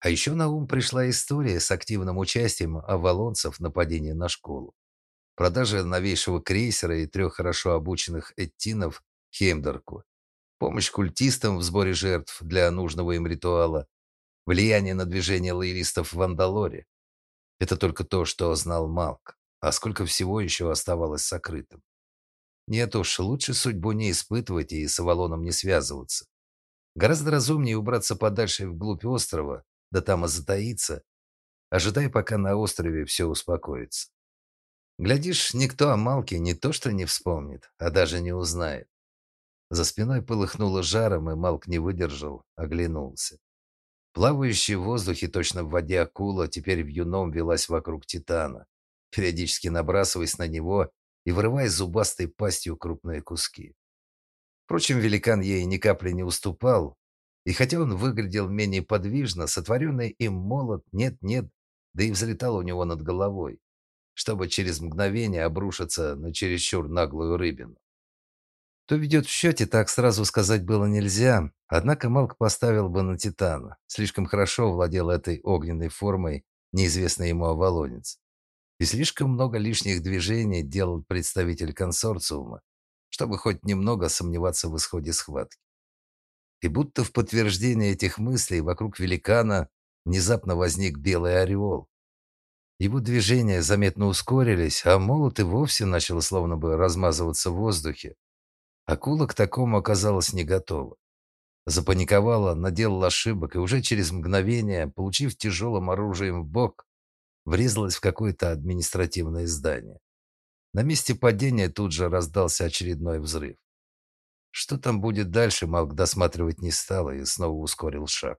А еще на ум пришла история с активным участием авалонцев в нападении на школу. Продажа новейшего крейсера и трех хорошо обученных эттинов Хемдорку. Помощь культистам в сборе жертв для нужного им ритуала. Влияние на движение лоялистов в Андалоре. Это только то, что знал Малк. А сколько всего еще оставалось сокрытым. Нет уж, лучше судьбу не испытывать и с Авалоном не связываться. Гораздо разумнее убраться подальше вглубь острова, да там и затаиться, ожидая, пока на острове все успокоится. Глядишь, никто о Малке не то что не вспомнит, а даже не узнает. За спиной полыхнуло жаром, и Малк не выдержал, оглянулся. Плавающая в воздухе, точно в воде акула, теперь в юном велась вокруг Титана, периодически набрасываясь на него и вырывая зубастой пастью крупные куски. Впрочем, великан ей ни капли не уступал, и хотя он выглядел менее подвижно, сотворенный им молот нет-нет, да и взлетал у него над головой, чтобы через мгновение обрушиться на чересчур наглую рыбину. Кто ведет в счете, так сразу сказать было нельзя, однако Малк поставил бы на Титана. Слишком хорошо владел этой огненной формой неизвестный ему оволонец. И слишком много лишних движений делал представитель консорциума, чтобы хоть немного сомневаться в исходе схватки. И будто в подтверждение этих мыслей вокруг великана внезапно возник белый ореол. Его движения заметно ускорились, а молот и вовсе начал словно бы размазываться в воздухе. Акула к такому оказалась не готова. Запаниковала, наделала ошибок и уже через мгновение, получив тяжелым оружием в бок, врезалась в какое-то административное здание. На месте падения тут же раздался очередной взрыв. Что там будет дальше, Малк досматривать не стал и снова ускорил шаг.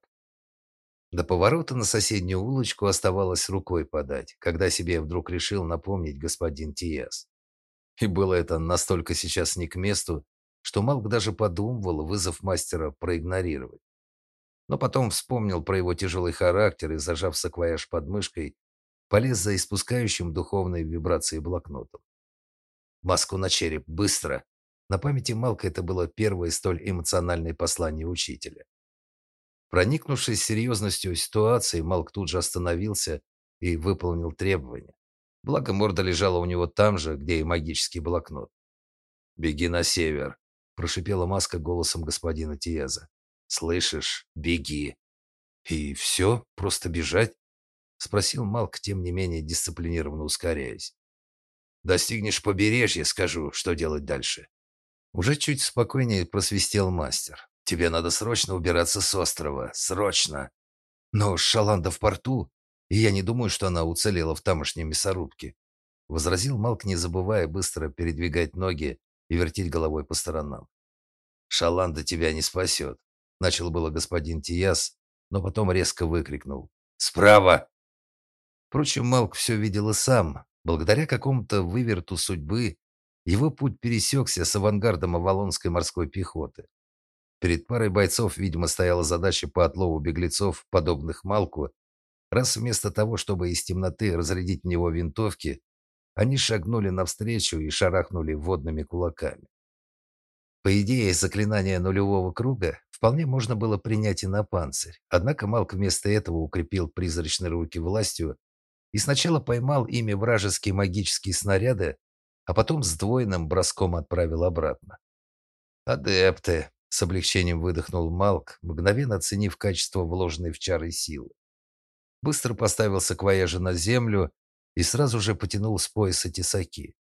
До поворота на соседнюю улочку оставалось рукой подать, когда себе вдруг решил напомнить господин Тиес. И было это настолько сейчас не к месту, что Малк даже подумывал вызов мастера проигнорировать. Но потом вспомнил про его тяжелый характер и, зажав саквояж под мышкой, полез за испускающим духовные вибрации блокнотом. «Маску на череп, быстро!» На памяти Малка это было первое столь эмоциональное послание учителя. Проникнувшись серьезностью ситуации, Малк тут же остановился и выполнил требования. Благо морда лежала у него там же, где и магический блокнот. «Беги на север», – прошипела маска голосом господина Тиеза. «Слышишь? Беги». «И все? Просто бежать?» – спросил Малк, тем не менее дисциплинированно ускоряясь. «Достигнешь побережья, скажу, что делать дальше». Уже чуть спокойнее просвистел мастер. Тебе надо срочно убираться с острова. Срочно. Но Шаланда в порту, и я не думаю, что она уцелела в тамошней мясорубке. Возразил Малк, не забывая быстро передвигать ноги и вертеть головой по сторонам. «Шаланда тебя не спасет», — начал было господин Тияс, но потом резко выкрикнул. «Справа!» Впрочем, Малк все видел и сам. Благодаря какому-то выверту судьбы его путь пересекся с авангардом Авалонской морской пехоты. Перед парой бойцов, видимо, стояла задача по отлову беглецов, подобных Малку. Раз вместо того, чтобы из темноты разрядить в него винтовки, они шагнули навстречу и шарахнули водными кулаками. По идее, заклинание нулевого круга вполне можно было принять и на панцирь. Однако Малк вместо этого укрепил призрачные руки властью и сначала поймал ими вражеские магические снаряды, а потом с двойным броском отправил обратно. Адепты, с облегчением выдохнул Малк, мгновенно оценив качество вложенной в чары силы. Быстро поставил саквояжи на землю и сразу же потянул с пояса тесаки,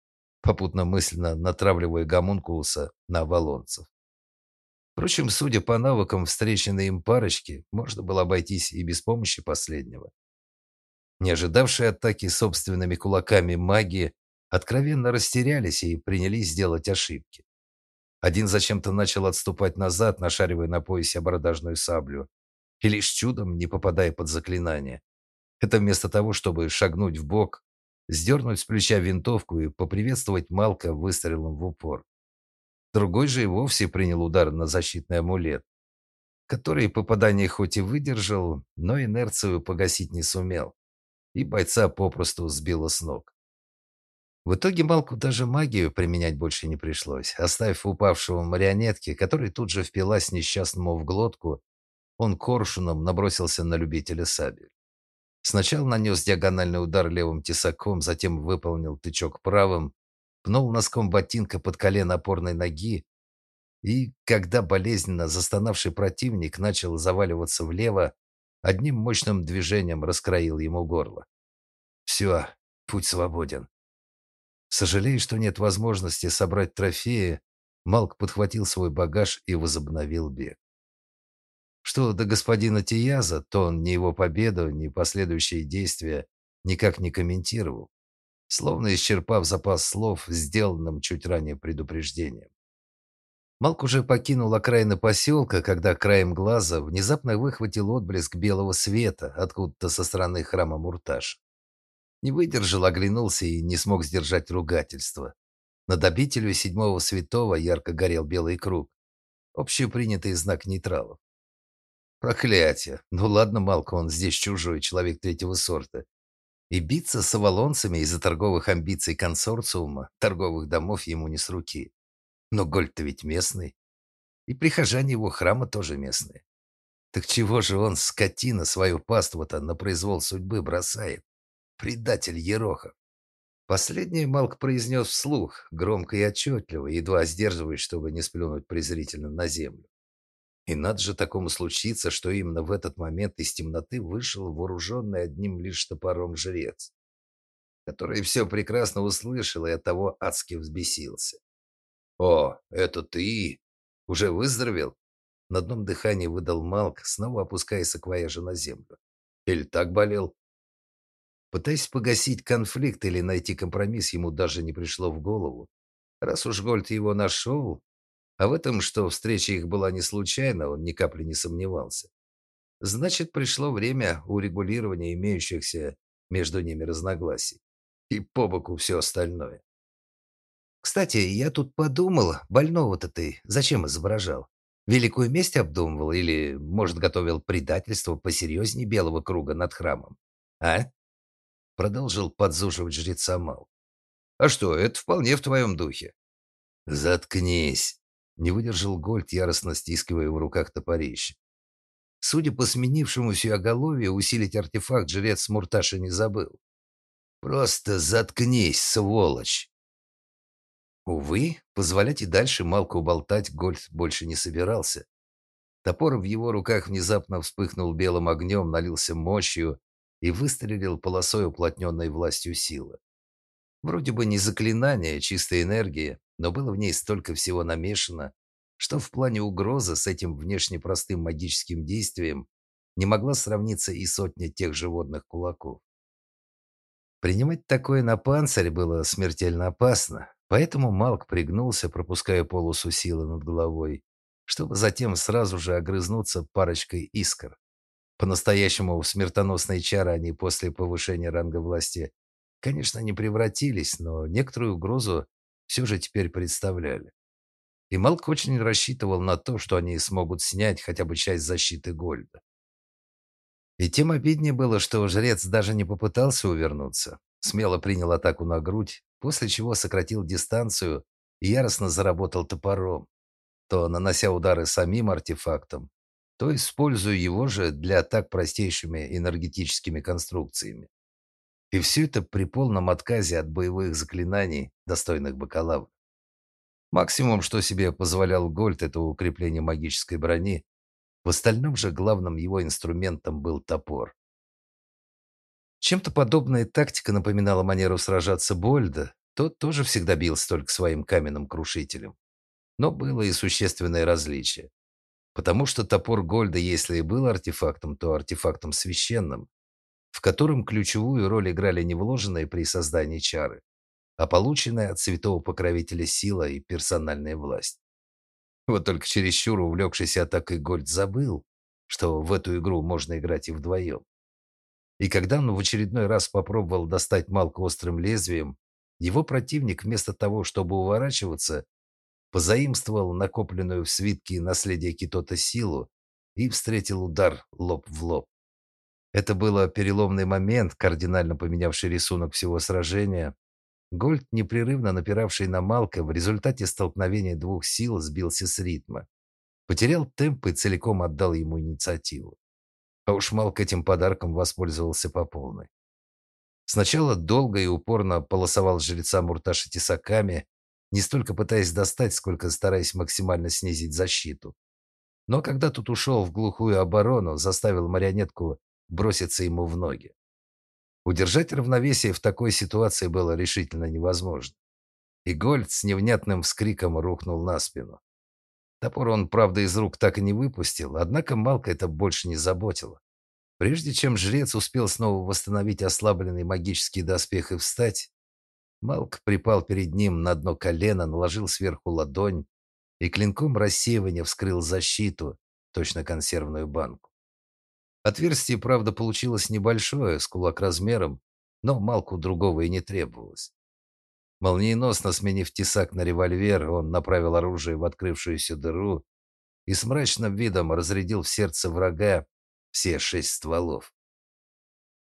попутно мысленно натравливая гомункулуса на авалонцев. Впрочем, судя по навыкам встреченной им парочки, можно было обойтись и без помощи последнего. Не ожидавшие атаки собственными кулаками маги откровенно растерялись и принялись делать ошибки. Один зачем-то начал отступать назад, нашаривая на поясе абордажную саблю, и лишь чудом не попадая под заклинание. Это вместо того, чтобы шагнуть в бок, сдернуть с плеча винтовку и поприветствовать Малка выстрелом в упор. Другой же и вовсе принял удар на защитный амулет, который попадание хоть и выдержал, но инерцию погасить не сумел, и бойца попросту сбило с ног. В итоге Малку даже магию применять больше не пришлось. Оставив упавшего марионетки, который тут же впилась несчастному в глотку, он коршуном набросился на любителя сабель. Сначала нанес диагональный удар левым тесаком, затем выполнил тычок правым, пнул носком ботинка под колено опорной ноги, и, когда болезненно застонавший противник начал заваливаться влево, одним мощным движением раскроил ему горло. «Все, путь свободен». Сожалея, что нет возможности собрать трофеи, Малк подхватил свой багаж и возобновил бег. Что до господина Тияза, то он ни его победу, ни последующие действия никак не комментировал, словно исчерпав запас слов, сделанным чуть ранее предупреждением. Малк уже покинул окраины поселка, когда краем глаза внезапно выхватил отблеск белого света откуда-то со стороны храма Мурташ. Не выдержал, оглянулся и не смог сдержать ругательство. Над обителью седьмого святого ярко горел белый круг. Общепринятый знак нейтралов. Проклятие. Ну ладно, Малко, он здесь чужой, человек третьего сорта. И биться с авалонцами из-за торговых амбиций консорциума, торговых домов ему не с руки. Но Гольд-то ведь местный. И прихожане его храма тоже местные. Так чего же он, скотина, свою паству-то на произвол судьбы бросает? Предатель Ерохов. Последнее Малк произнес вслух, громко и отчетливо, едва сдерживаясь, чтобы не сплюнуть презрительно на землю. И надо же такому случиться, что именно в этот момент из темноты вышел вооруженный одним лишь топором жрец, который все прекрасно услышал и оттого адски взбесился. «О, это ты? Уже выздоровел?» На одном дыхании выдал Малк, снова опуская саквояжа на землю. Или так болел? Пытаясь погасить конфликт или найти компромисс, ему даже не пришло в голову. Раз уж Гольд его нашел, а в этом, что встреча их была не случайна, он ни капли не сомневался. Значит, пришло время урегулирования имеющихся между ними разногласий. И по боку все остальное. Кстати, я тут подумал, больного-то ты зачем изображал? Великую месть обдумывал или, может, готовил предательство посерьезнее белого круга над храмом? А? Продолжил подзуживать жреца Мал. А что, это вполне в твоем духе. Заткнись. Не выдержал Гольд, яростно стискивая в руках топорище. Судя по сменившемуся оголовью, усилить артефакт жрец Мурташа не забыл. «Просто заткнись, сволочь!» Увы, позволять и дальше Малку болтать Гольд больше не собирался. Топор в его руках внезапно вспыхнул белым огнем, налился мощью и выстрелил полосой уплотненной властью силы. Вроде бы не заклинание, чистая энергия, но было в ней столько всего намешано, что в плане угрозы с этим внешне простым магическим действием не могла сравниться и сотня тех животных кулаков. Принимать такое на панцирь было смертельно опасно, поэтому Малк пригнулся, пропуская полосу силы над головой, чтобы затем сразу же огрызнуться парочкой искр. По-настоящему в смертоносные чары они после повышения ранга власти, конечно, не превратились, но некоторую угрозу все же теперь представляли. И Малк очень рассчитывал на то, что они смогут снять хотя бы часть защиты Гольда. И тем обиднее было, что жрец даже не попытался увернуться. Смело принял атаку на грудь, после чего сократил дистанцию и яростно заработал топором, то нанося удары самим артефактом, то используя его же для атак простейшими энергетическими конструкциями. И все это при полном отказе от боевых заклинаний, достойных бакалавра. Максимум, что себе позволял Гольд, это укрепление магической брони, в остальном же главным его инструментом был топор. Чем-то подобная тактика напоминала манеру сражаться Больда. Тот тоже всегда бился только своим каменным крушителем. Но было и существенное различие. Потому что топор Гольда, если и был артефактом, то артефактом священным, в котором ключевую роль играли не вложенные при создании чары, а полученная от святого покровителя сила и персональная власть. Вот только чересчур увлекшийся атакой Гольд забыл, что в эту игру можно играть и вдвоем. И когда он в очередной раз попробовал достать Малку острым лезвием, его противник вместо того, чтобы уворачиваться, позаимствовал накопленную в свитке наследие Китота силу и встретил удар лоб в лоб. Это был переломный момент, кардинально поменявший рисунок всего сражения, Гольд, непрерывно напиравший на Малка, в результате столкновения двух сил сбился с ритма. Потерял темп и целиком отдал ему инициативу. А уж Малк этим подарком воспользовался по полной. Сначала долго и упорно полосовал жреца Мурташи тесаками, не столько пытаясь достать, сколько стараясь максимально снизить защиту. Но когда тут ушел в глухую оборону, заставил марионетку броситься ему в ноги. Удержать равновесие в такой ситуации было решительно невозможно. И Гольд с невнятным вскриком рухнул на спину. Топор он, правда, из рук так и не выпустил, однако Малка это больше не заботило. Прежде чем жрец успел снова восстановить ослабленный магический доспех и встать, Малк припал перед ним на дно колено, наложил сверху ладонь и клинком рассеивания вскрыл защиту, точно консервную банку. Отверстие, правда, получилось небольшое, с кулак размером, но Малку другого и не требовалось. Молниеносно сменив тесак на револьвер, он направил оружие в открывшуюся дыру и с мрачным видом разрядил в сердце врага все шесть стволов.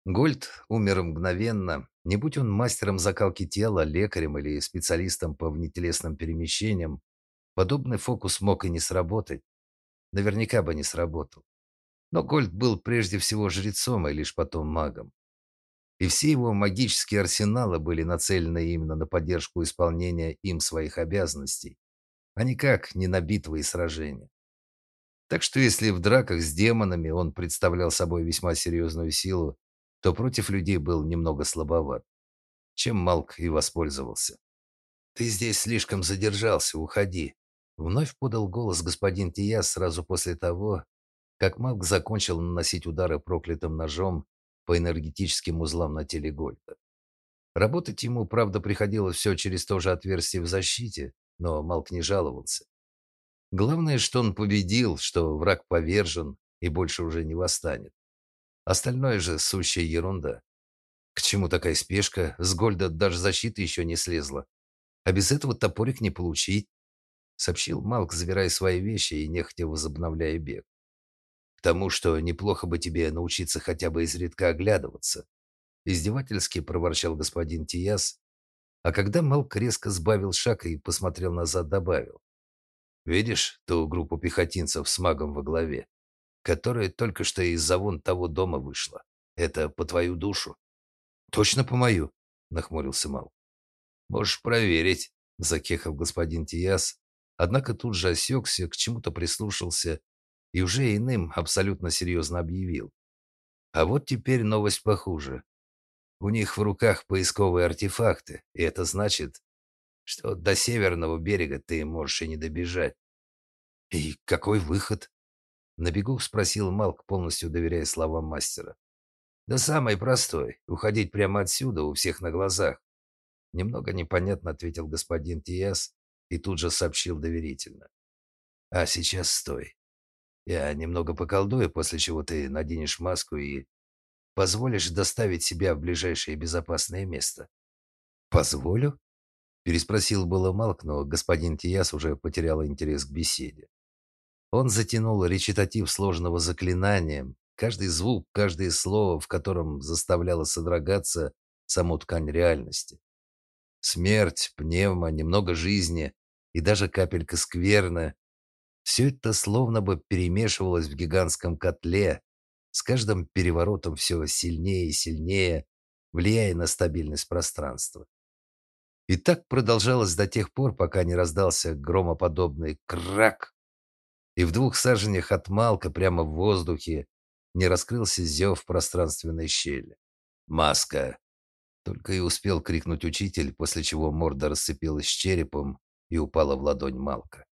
Гольд умер мгновенно, не будь он мастером закалки тела, лекарем или специалистом по внетелесным перемещениям, подобный фокус мог и не сработать. Наверняка бы не сработал. Но Гольд был прежде всего жрецом и лишь потом магом. И все его магические арсеналы были нацелены именно на поддержку исполнения им своих обязанностей, а никак не на битвы и сражения. Так что если в драках с демонами он представлял собой весьма серьезную силу, то против людей был немного слабоват, чем Малк и воспользовался. «Ты здесь слишком задержался, уходи», Вновь подал голос господин Тияс сразу после того, как Малк закончил наносить удары проклятым ножом по энергетическим узлам на теле Гольда. Работать ему, правда, приходилось все через то же отверстие в защите, но Малк не жаловался. Главное, что он победил, что враг повержен и больше уже не восстанет. Остальное же сущая ерунда. К чему такая спешка? С Гольда даже защита еще не слезла. А без этого топорик не получить, сообщил Малк, забирая свои вещи и нехотя возобновляя бег. Тому, что неплохо бы тебе научиться хотя бы изредка оглядываться, издевательски проворчал господин Тияс, а когда Малк резко сбавил шаг и посмотрел назад, добавил: "Видишь ту группу пехотинцев с магом во главе, которая только что из-за вон того дома вышла? Это по твою душу?" Точно по мою, нахмурился Мал. Можешь проверить, закехал господин Тиас, однако тут же осекся, к чему-то прислушался и уже иным абсолютно серьезно объявил. А вот теперь новость похуже. У них в руках поисковые артефакты, и это значит, что до северного берега ты можешь и не добежать. И какой выход? На бегу спросил Малк, полностью доверяя словам мастера. Да самый простой. Уходить прямо отсюда у всех на глазах. Немного непонятно ответил господин Тиас и тут же сообщил доверительно. А сейчас стой. Я немного поколдую, после чего ты наденешь маску и позволишь доставить себя в ближайшее безопасное место. Позволю? переспросил было Малк, но господин Тиас уже потерял интерес к беседе. Он затянул речитатив сложного заклинания, Каждый звук, каждое слово, в котором заставляло содрогаться саму ткань реальности. Смерть, пневма, немного жизни и даже капелька скверны. Все это словно бы перемешивалось в гигантском котле, с каждым переворотом все сильнее и сильнее, влияя на стабильность пространства. И так продолжалось до тех пор, пока не раздался громоподобный крак, и в двух саженях от Малка прямо в воздухе не раскрылся зев пространственной щели. «Маска!» Только и успел крикнуть учитель, после чего морда рассыпалась черепом и упала в ладонь Малка.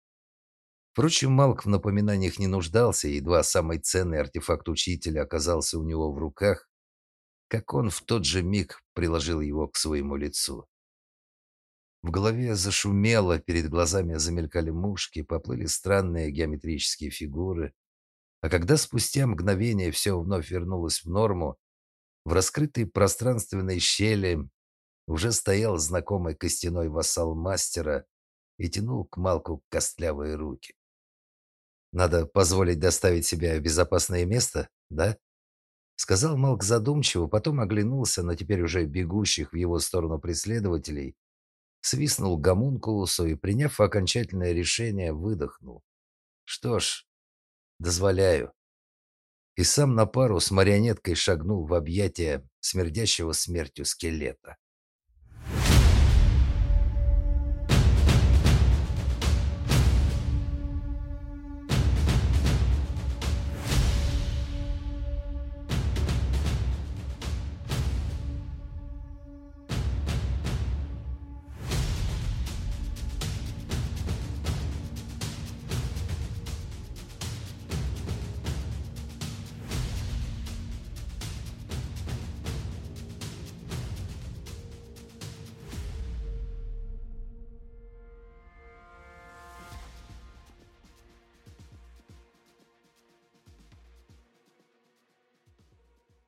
Впрочем, Малк в напоминаниях не нуждался, и едва самый ценный артефакт учителя оказался у него в руках, как он в тот же миг приложил его к своему лицу. В голове зашумело, перед глазами замелькали мушки, поплыли странные геометрические фигуры, а когда спустя мгновение все вновь вернулось в норму, в раскрытой пространственной щели уже стоял знакомый костяной вассал мастера и тянул к Малку костлявые руки. Надо позволить доставить себя в безопасное место, да? сказал Малк задумчиво, потом оглянулся на теперь уже бегущих в его сторону преследователей, свистнул гомункулусу и, приняв окончательное решение, выдохнул. Что ж, Дозволяю. И сам на пару с марионеткой шагнул в объятия смердящего смертью скелета.